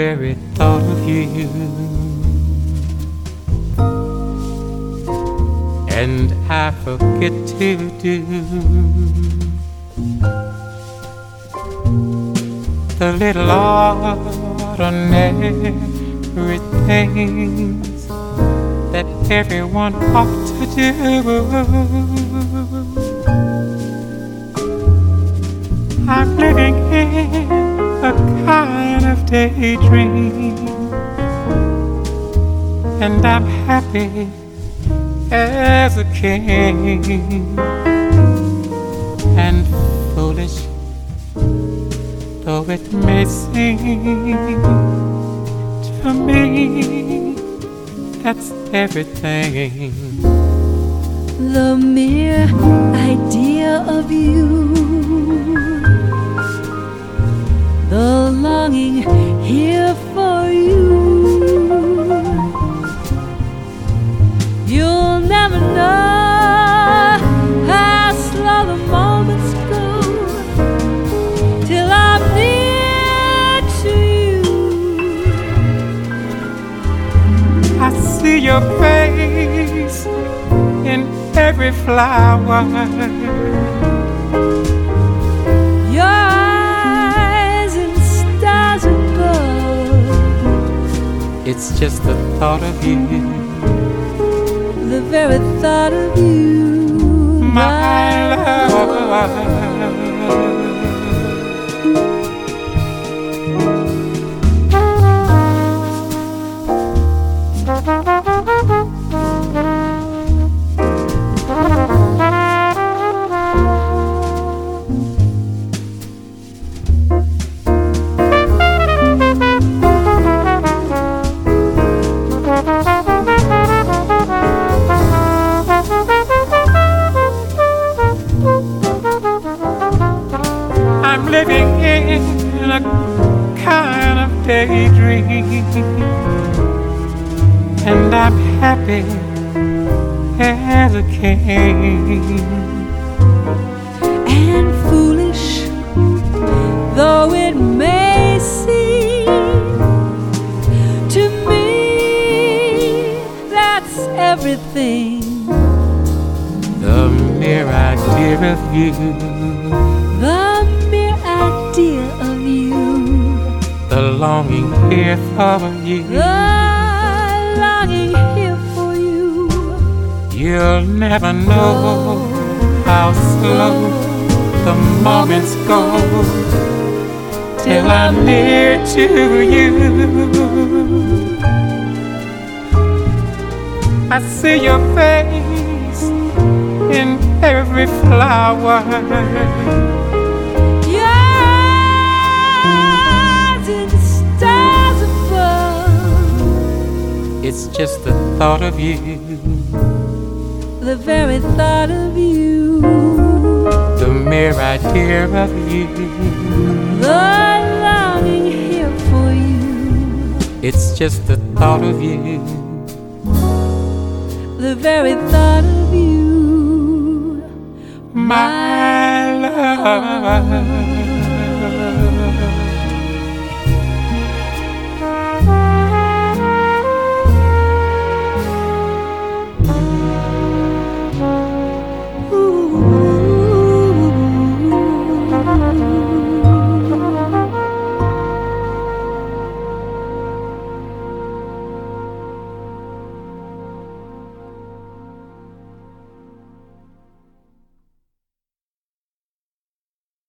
very thought of you. And I forget to do the little ordinary things that everyone ought to do. I'm living in a kind of daydream, and I'm happy as a king, it may seem to me, that's everything. The mere idea of you every flower Your eyes and stars above. It's just the thought of you. The very thought of you, my, my daydream, and I'm happy as a king. And foolish though it may seem to me, that's everything. The mere idea of you. The longing here for you. The longing here for you. You'll never know how slow the moments go till I'm near to you. I see your face in every flower. Just the thought of you. The very thought of you. The mere idea of you. The longing here for you. It's just the thought of you. The very thought of you. My love.